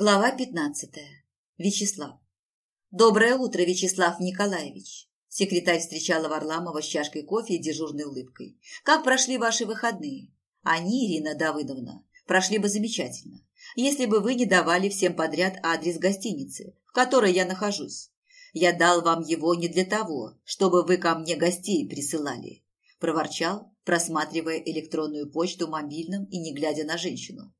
Глава пятнадцатая. Вячеслав. Доброе утро, Вячеслав Николаевич. Секретарь встречала Варламова с чашкой кофе и дежурной улыбкой. Как прошли ваши выходные? Они, Ирина Давыдовна, прошли бы замечательно, если бы вы не давали всем подряд адрес гостиницы, в которой я нахожусь. Я дал вам его не для того, чтобы вы ко мне гостей присылали, проворчал, просматривая электронную почту мобильным и не глядя на женщину.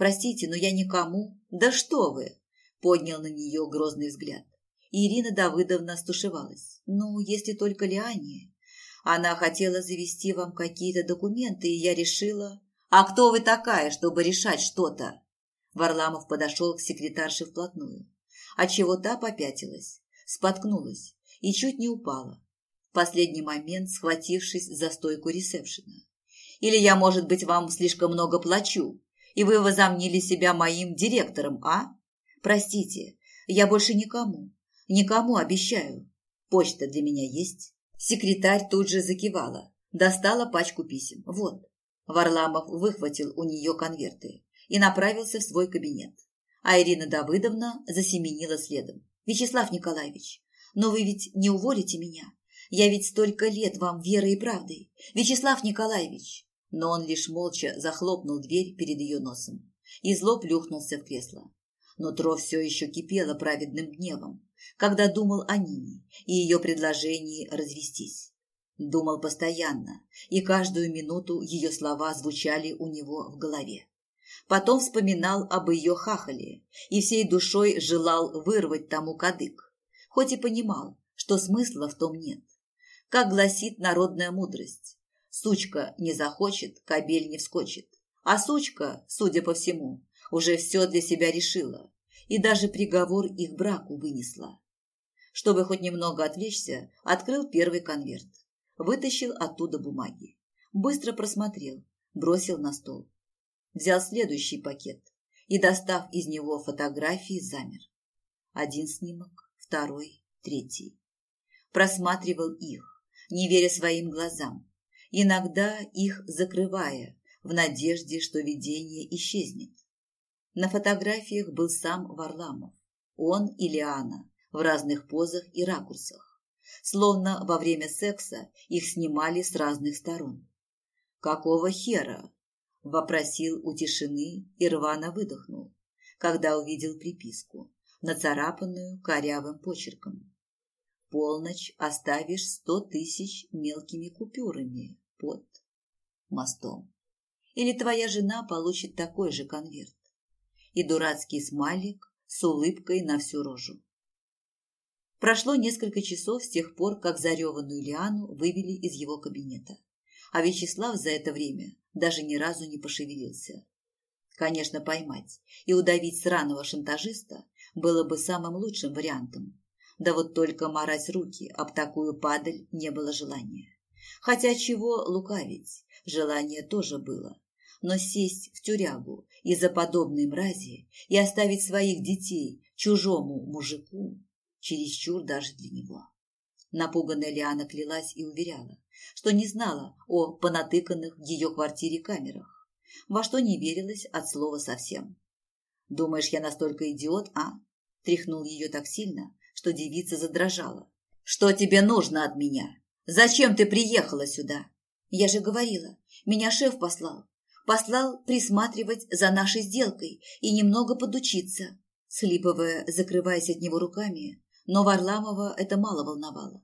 Простите, но я никому. Да что вы? Поднял на нее грозный взгляд. Ирина Давыдовна стушевалась. Ну, если только Лиане. Она хотела завести вам какие-то документы, и я решила... А кто вы такая, чтобы решать что-то? Варламов подошел к секретарше вплотную. Отчего та попятилась, споткнулась и чуть не упала. В последний момент схватившись за стойку ресепшена. Или я, может быть, вам слишком много плачу, и вы возомнили себя моим директором, а? Простите, я больше никому, никому обещаю. Почта для меня есть. Секретарь тут же закивала, достала пачку писем. Вот. Варламов выхватил у нее конверты и направился в свой кабинет. А Ирина Давыдовна засеменила следом. «Вячеслав Николаевич, но вы ведь не уволите меня? Я ведь столько лет вам верой и правдой. Вячеслав Николаевич, но он лишь молча захлопнул дверь перед ее носом и зло плюхнулся в кресло. Нутро все еще кипело праведным гневом, когда думал о Нине и ее предложении развестись. Думал постоянно, и каждую минуту ее слова звучали у него в голове. Потом вспоминал об ее хахале и всей душой желал вырвать тому кадык, хоть и понимал, что смысла в том нет. Как гласит народная мудрость, Сучка не захочет, кобель не вскочит. А сучка, судя по всему, уже все для себя решила и даже приговор их браку вынесла. Чтобы хоть немного отвлечься, открыл первый конверт, вытащил оттуда бумаги, быстро просмотрел, бросил на стол. Взял следующий пакет и, достав из него фотографии, замер. Один снимок, второй, третий. Просматривал их, не веря своим глазам, иногда их закрывая, в надежде, что видение исчезнет. На фотографиях был сам Варламов, он и Лиана в разных позах и ракурсах, словно во время секса их снимали с разных сторон. «Какого хера?» – вопросил у тишины и рвано выдохнул, когда увидел приписку, нацарапанную корявым почерком. «Полночь оставишь сто тысяч мелкими купюрами под мостом. Или твоя жена получит такой же конверт. И дурацкий смайлик с улыбкой на всю рожу. Прошло несколько часов с тех пор, как зареванную Лиану вывели из его кабинета. А Вячеслав за это время даже ни разу не пошевелился. Конечно, поймать и удавить сраного шантажиста было бы самым лучшим вариантом. Да вот только марать руки об такую падаль не было желания. Хотя чего лукавить, желание тоже было. Но сесть в тюрягу из-за подобной мрази и оставить своих детей чужому мужику чересчур даже для него. Напуганная Лиана клялась и уверяла, что не знала о понатыканных в ее квартире камерах, во что не верилась от слова совсем. «Думаешь, я настолько идиот, а?» Тряхнул ее так сильно, что девица задрожала. «Что тебе нужно от меня?» Зачем ты приехала сюда? Я же говорила, меня шеф послал. Послал присматривать за нашей сделкой и немного подучиться. Слиповая, закрываясь от него руками, но Варламова это мало волновало.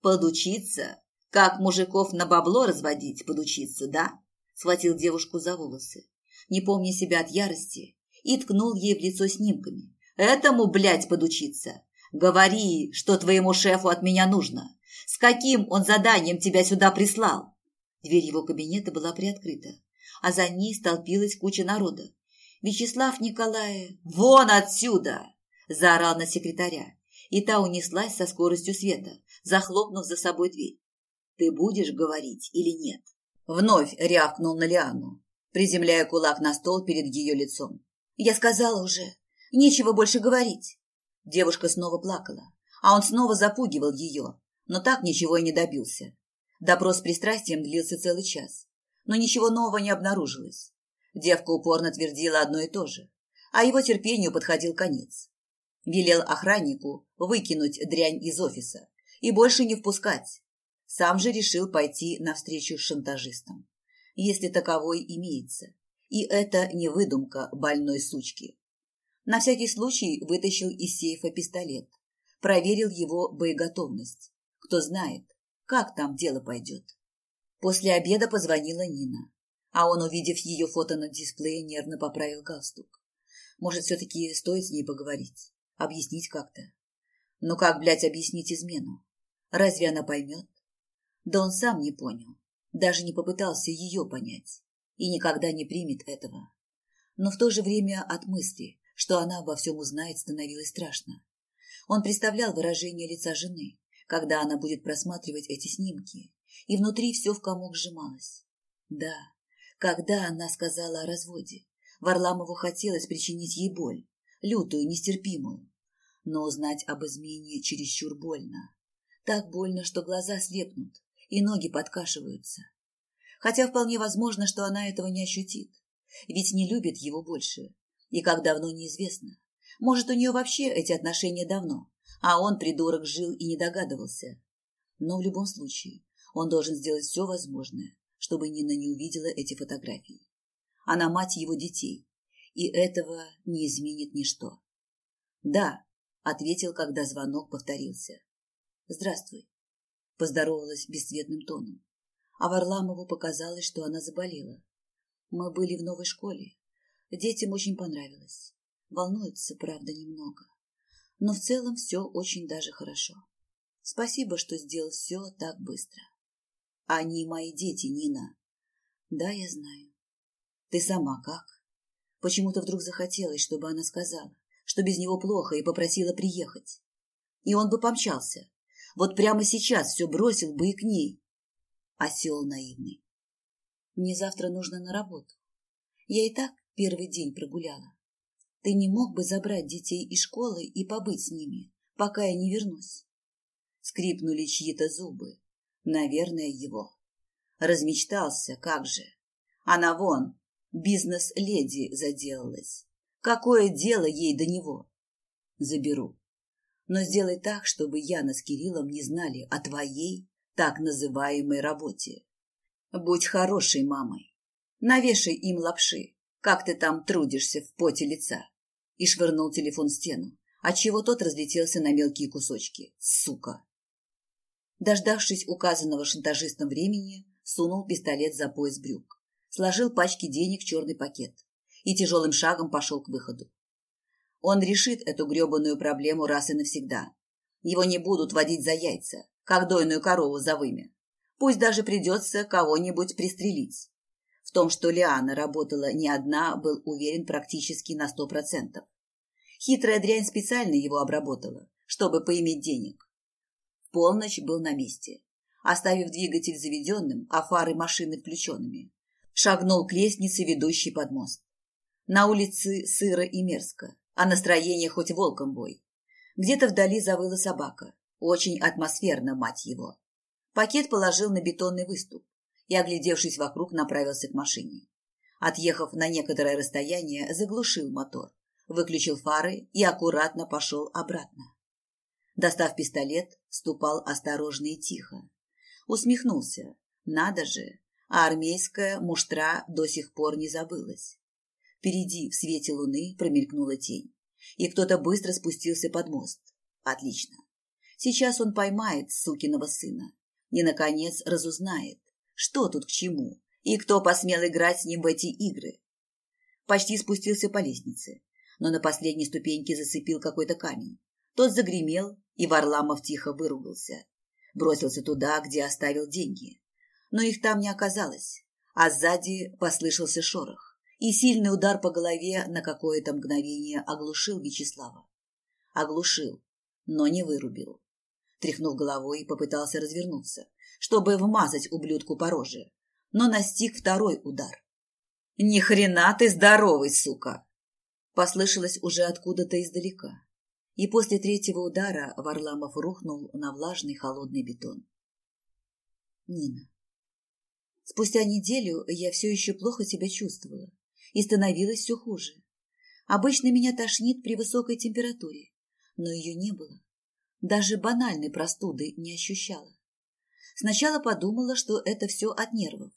Подучиться? Как мужиков на бабло разводить, подучиться, да? Схватил девушку за волосы, не помня себя от ярости, и ткнул ей в лицо снимками. Этому, блядь, подучиться. Говори, что твоему шефу от меня нужно. С каким он заданием тебя сюда прислал?» Дверь его кабинета была приоткрыта, а за ней столпилась куча народа. «Вячеслав Николаев, вон отсюда!» – заорал на секретаря, и та унеслась со скоростью света, захлопнув за собой дверь. «Ты будешь говорить или нет?» Вновь рявкнул на Лиану, приземляя кулак на стол перед ее лицом. «Я сказала уже, нечего больше говорить!» Девушка снова плакала, а он снова запугивал ее, но так ничего и не добился. Допрос с пристрастием длился целый час, но ничего нового не обнаружилось. Девка упорно твердила одно и то же. а его терпению подходил конец. Велел охраннику выкинуть дрянь из офиса и больше не впускать. Сам же решил пойти навстречу с шантажистом, если таковой имеется. И это не выдумка больной сучки. На всякий случай вытащил из сейфа пистолет, проверил его боеготовность. Кто знает, как там дело пойдет. После обеда позвонила Нина, а он, увидев ее фото на дисплее, нервно поправил галстук. Может, все-таки стоит с ней поговорить, объяснить как-то. Но как, блядь, объяснить измену? Разве она поймет? Да он сам не понял, даже не попытался ее понять и никогда не примет этого. Но в то же время от мысли, что она обо всем узнает, становилось страшно. Он представлял выражение лица жены, когда она будет просматривать эти снимки, и внутри все в комок сжималось. Да, когда она сказала о разводе, Варламову хотелось причинить ей боль, лютую, нестерпимую. Но узнать об измене чересчур больно. Так больно, что глаза слепнут и ноги подкашиваются. Хотя вполне возможно, что она этого не ощутит, ведь не любит его больше. И как давно неизвестно. Может, у нее вообще эти отношения давно, а он, придурок, жил и не догадывался. Но в любом случае, он должен сделать все возможное, чтобы Нина не увидела эти фотографии. Она мать его детей, и этого не изменит ничто. «Да», — ответил, когда звонок повторился. «Здравствуй», — поздоровалась бесцветным тоном. А Варламову показалось, что она заболела. Мы были в новой школе. Детям очень понравилось. Волнуются, правда, немного. Но в целом все очень даже хорошо. Спасибо, что сделал все так быстро. Они мои дети, Нина. Да, я знаю. Ты сама как? Почему-то вдруг захотелось, чтобы она сказала, что без него плохо, и попросила приехать. И он бы помчался. Вот прямо сейчас все бросил бы и к ней. Осел наивный. Мне завтра нужно на работу. Я и так первый день прогуляла. Ты не мог бы забрать детей из школы и побыть с ними, пока я не вернусь? Скрипнули чьи-то зубы. Наверное, его. Размечтался, как же. Она вон, бизнес-леди заделалась. Какое дело ей до него? Заберу. Но сделай так, чтобы Яна с Кириллом не знали о твоей так называемой работе. Будь хорошей мамой. Навешай им лапши, как ты там трудишься в поте лица. И швырнул телефон в стену, отчего тот разлетелся на мелкие кусочки. Сука! Дождавшись указанного шантажистом времени, сунул пистолет за пояс брюк, сложил пачки денег в черный пакет и тяжелым шагом пошел к выходу. Он решит эту гребаную проблему раз и навсегда. Его не будут водить за яйца, как дойную корову за вымя. Пусть даже придется кого-нибудь пристрелить. В том, что Лиана работала не одна, был уверен практически на сто процентов. Хитрая дрянь специально его обработала, чтобы поиметь денег полночь был на месте. Оставив двигатель заведенным, а фары машины включенными, шагнул к лестнице, ведущей под мост. На улице сыро и мерзко, а настроение хоть волком бой. Где-то вдали завыла собака. Очень атмосферно, мать его. Пакет положил на бетонный выступ и, оглядевшись вокруг, направился к машине. Отъехав на некоторое расстояние, заглушил мотор, выключил фары и аккуратно пошел обратно. Достав пистолет, ступал осторожно и тихо. Усмехнулся. Надо же, а армейская муштра до сих пор не забылась. Впереди, в свете луны, промелькнула тень. И кто-то быстро спустился под мост. Отлично. Сейчас он поймает сукиного сына. И, наконец, разузнает, что тут к чему и кто посмел играть с ним в эти игры. Почти спустился по лестнице, но на последней ступеньке зацепил какой-то камень. Тот загремел, и Варламов тихо выругался. Бросился туда, где оставил деньги. Но их там не оказалось, а сзади послышался шорох, и сильный удар по голове на какое-то мгновение оглушил Вячеслава. Оглушил, но не вырубил. Тряхнув головой, попытался развернуться, чтобы вмазать ублюдку по роже, но настиг второй удар. «Ни хрена ты здоровый, сука!» Послышалось уже откуда-то издалека и после третьего удара Варламов рухнул на влажный холодный бетон. Нина. Спустя неделю я все еще плохо себя чувствовала и становилось все хуже. Обычно меня тошнит при высокой температуре, но ее не было. Даже банальной простуды не ощущала. Сначала подумала, что это все от нервов.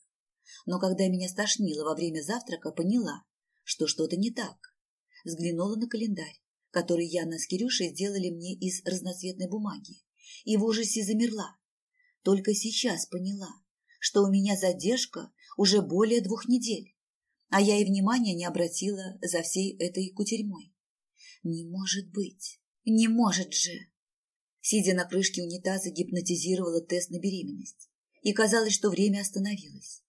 Но когда меня стошнило во время завтрака, поняла, что что-то не так. Взглянула на календарь, который Яна с Кирюшей сделали мне из разноцветной бумаги, и в ужасе замерла. Только сейчас поняла, что у меня задержка уже более двух недель, а я и внимания не обратила за всей этой кутерьмой. Не может быть, не может же! Сидя на крышке унитаза, гипнотизировала тест на беременность. И казалось, что время остановилось.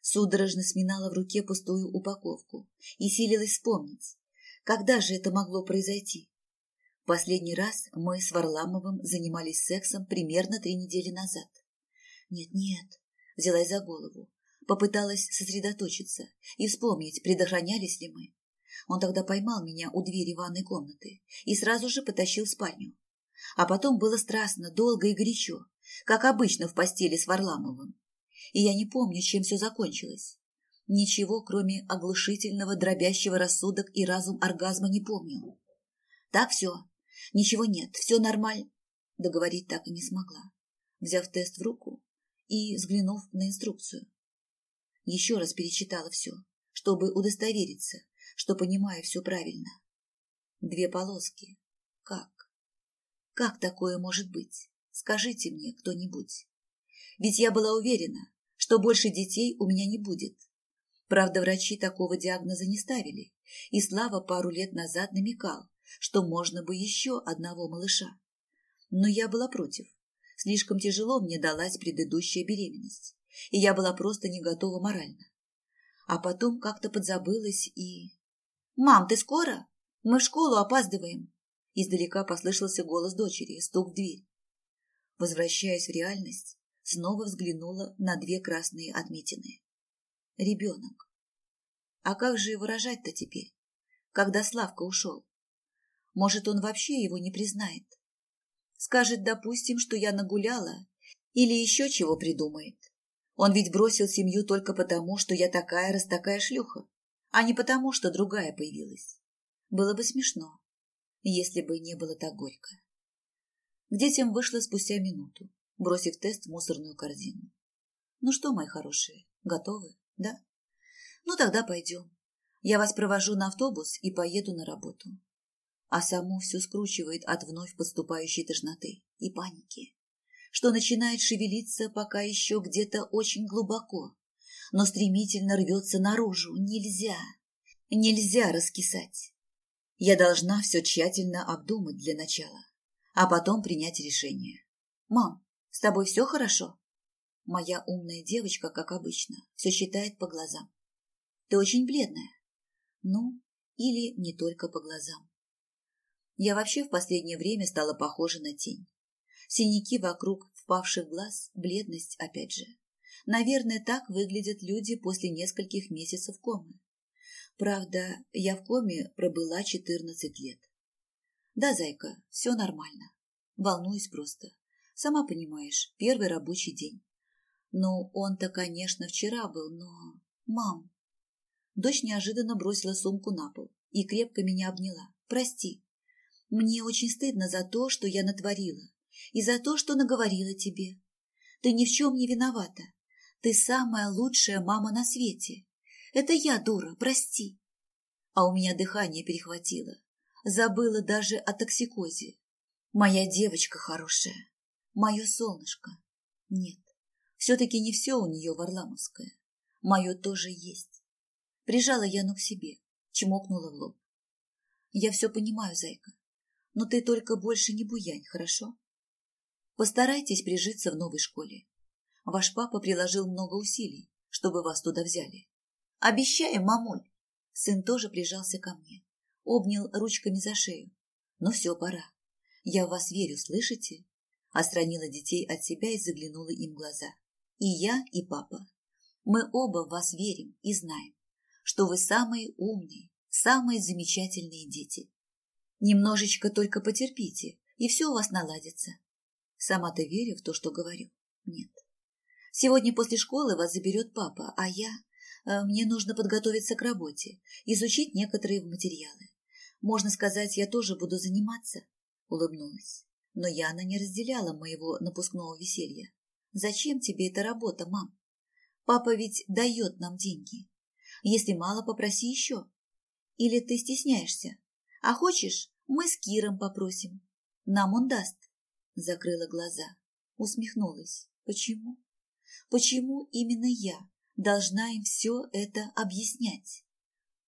Судорожно сминала в руке пустую упаковку и силилась вспомнить, когда же это могло произойти. Последний раз мы с Варламовым занимались сексом примерно три недели назад. Нет-нет, взялась за голову, попыталась сосредоточиться и вспомнить, предохранялись ли мы. Он тогда поймал меня у двери ванной комнаты и сразу же потащил в спальню. А потом было страстно, долго и горячо, как обычно в постели с Варламовым. И я не помню, чем все закончилось. Ничего, кроме оглушительного, дробящего рассудок и разум оргазма не помню. Так все. Ничего нет, все нормально. Договорить так и не смогла. Взяв тест в руку и взглянув на инструкцию. Еще раз перечитала все, чтобы удостовериться, что понимаю все правильно. Две полоски. Как? Как такое может быть? Скажите мне кто-нибудь. Ведь я была уверена, что больше детей у меня не будет. Правда, врачи такого диагноза не ставили, и Слава пару лет назад намекал, что можно бы еще одного малыша. Но я была против. Слишком тяжело мне далась предыдущая беременность, и я была просто не готова морально. А потом как-то подзабылась и... «Мам, ты скоро? Мы в школу опаздываем!» Издалека послышался голос дочери, стук в дверь. Возвращаясь в реальность, снова взглянула на две красные отметины. Ребенок. А как же его рожать-то теперь, когда Славка ушел? Может, он вообще его не признает? Скажет, допустим, что я нагуляла, или еще чего придумает. Он ведь бросил семью только потому, что я такая раз шлюха, а не потому, что другая появилась. Было бы смешно если бы не было так горько. К детям вышла спустя минуту, бросив тест в мусорную корзину. Ну что, мои хорошие, готовы, да? Ну тогда пойдем. Я вас провожу на автобус и поеду на работу. А саму все скручивает от вновь подступающей тошноты и паники, что начинает шевелиться пока еще где-то очень глубоко, но стремительно рвется наружу. Нельзя, нельзя раскисать. Я должна все тщательно обдумать для начала, а потом принять решение. «Мам, с тобой все хорошо?» Моя умная девочка, как обычно, все считает по глазам. «Ты очень бледная». Ну, или не только по глазам. Я вообще в последнее время стала похожа на тень. Синяки вокруг впавших глаз, бледность опять же. Наверное, так выглядят люди после нескольких месяцев комы. Правда, я в коме пробыла четырнадцать лет. Да, зайка, все нормально. Волнуюсь просто. Сама понимаешь, первый рабочий день. Ну, он-то, конечно, вчера был, но... Мам! Дочь неожиданно бросила сумку на пол и крепко меня обняла. Прости. Мне очень стыдно за то, что я натворила, и за то, что наговорила тебе. Ты ни в чем не виновата. Ты самая лучшая мама на свете. Это я, дура, прости. А у меня дыхание перехватило. Забыла даже о токсикозе. Моя девочка хорошая. Мое солнышко. Нет, все-таки не все у нее варламовское. Мое тоже есть. Прижала Яну к себе, чмокнула в лоб. Я все понимаю, зайка, но ты только больше не буянь, хорошо? Постарайтесь прижиться в новой школе. Ваш папа приложил много усилий, чтобы вас туда взяли. Обещаю, мамуль. Сын тоже прижался ко мне, обнял ручками за шею. Ну все, пора. Я в вас верю, слышите? Остранила детей от себя и заглянула им в глаза. И я, и папа. Мы оба в вас верим и знаем, что вы самые умные, самые замечательные дети. Немножечко только потерпите, и все у вас наладится. Сама-то верю в то, что говорю? Нет. Сегодня после школы вас заберет папа, а я... Э, мне нужно подготовиться к работе, изучить некоторые материалы. Можно сказать, я тоже буду заниматься, улыбнулась. Но Яна не разделяла моего напускного веселья. Зачем тебе эта работа, мам? Папа ведь дает нам деньги. Если мало, попроси еще. Или ты стесняешься? А хочешь, мы с Киром попросим. Нам он даст. Закрыла глаза. Усмехнулась. Почему? Почему именно я должна им все это объяснять?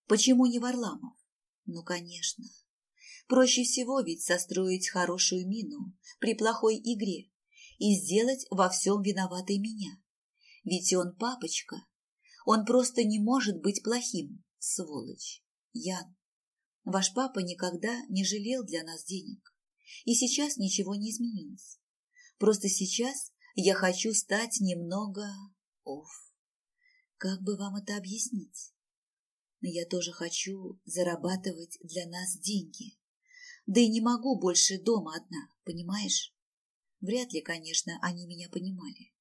Почему не Варламов? Ну, конечно. Проще всего ведь состроить хорошую мину при плохой игре и сделать во всем виноватой меня. Ведь он папочка. Он просто не может быть плохим, сволочь. Ян, ваш папа никогда не жалел для нас денег. И сейчас ничего не изменилось. Просто сейчас я хочу стать немного... Оф, как бы вам это объяснить? Я тоже хочу зарабатывать для нас деньги. Да и не могу больше дома одна, понимаешь? Вряд ли, конечно, они меня понимали.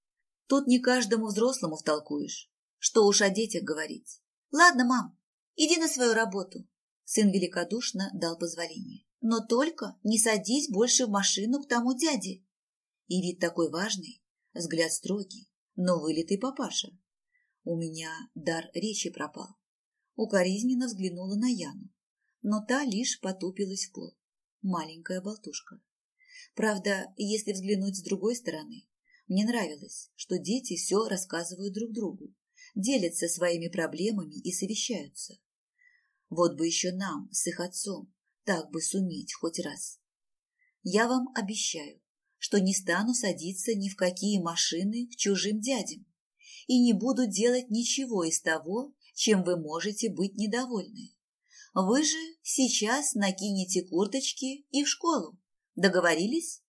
Тут не каждому взрослому втолкуешь. Что уж о детях говорить. Ладно, мам, иди на свою работу. Сын великодушно дал позволение. Но только не садись больше в машину к тому дяде. И вид такой важный, взгляд строгий, но вылитый папаша. У меня дар речи пропал. Укоризненно взглянула на Яну, но та лишь потупилась в пол. Маленькая болтушка. Правда, если взглянуть с другой стороны, мне нравилось, что дети все рассказывают друг другу, делятся своими проблемами и совещаются. Вот бы еще нам с их отцом так бы суметь хоть раз. Я вам обещаю, что не стану садиться ни в какие машины к чужим дядям и не буду делать ничего из того, чем вы можете быть недовольны. Вы же сейчас накинете курточки и в школу. Договорились?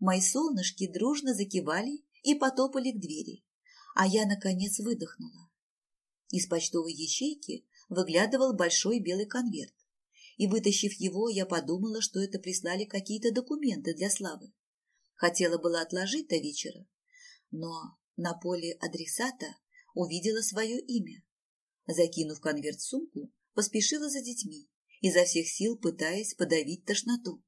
Мои солнышки дружно закивали и потопали к двери, а я, наконец, выдохнула. Из почтовой ячейки выглядывал большой белый конверт, и, вытащив его, я подумала, что это прислали какие-то документы для Славы. Хотела было отложить до вечера, но на поле адресата увидела свое имя. Закинув конверт в сумку, поспешила за детьми, изо всех сил пытаясь подавить тошноту.